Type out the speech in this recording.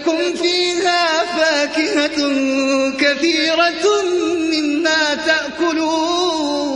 لكم فيها فاكهة كثيرة مما تأكلون.